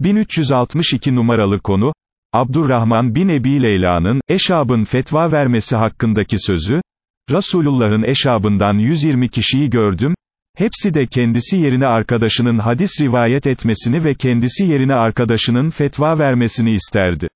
1362 numaralı konu, Abdurrahman bin Ebi Leyla'nın, eşabın fetva vermesi hakkındaki sözü, Resulullah'ın eşabından 120 kişiyi gördüm, hepsi de kendisi yerine arkadaşının hadis rivayet etmesini ve kendisi yerine arkadaşının fetva vermesini isterdi.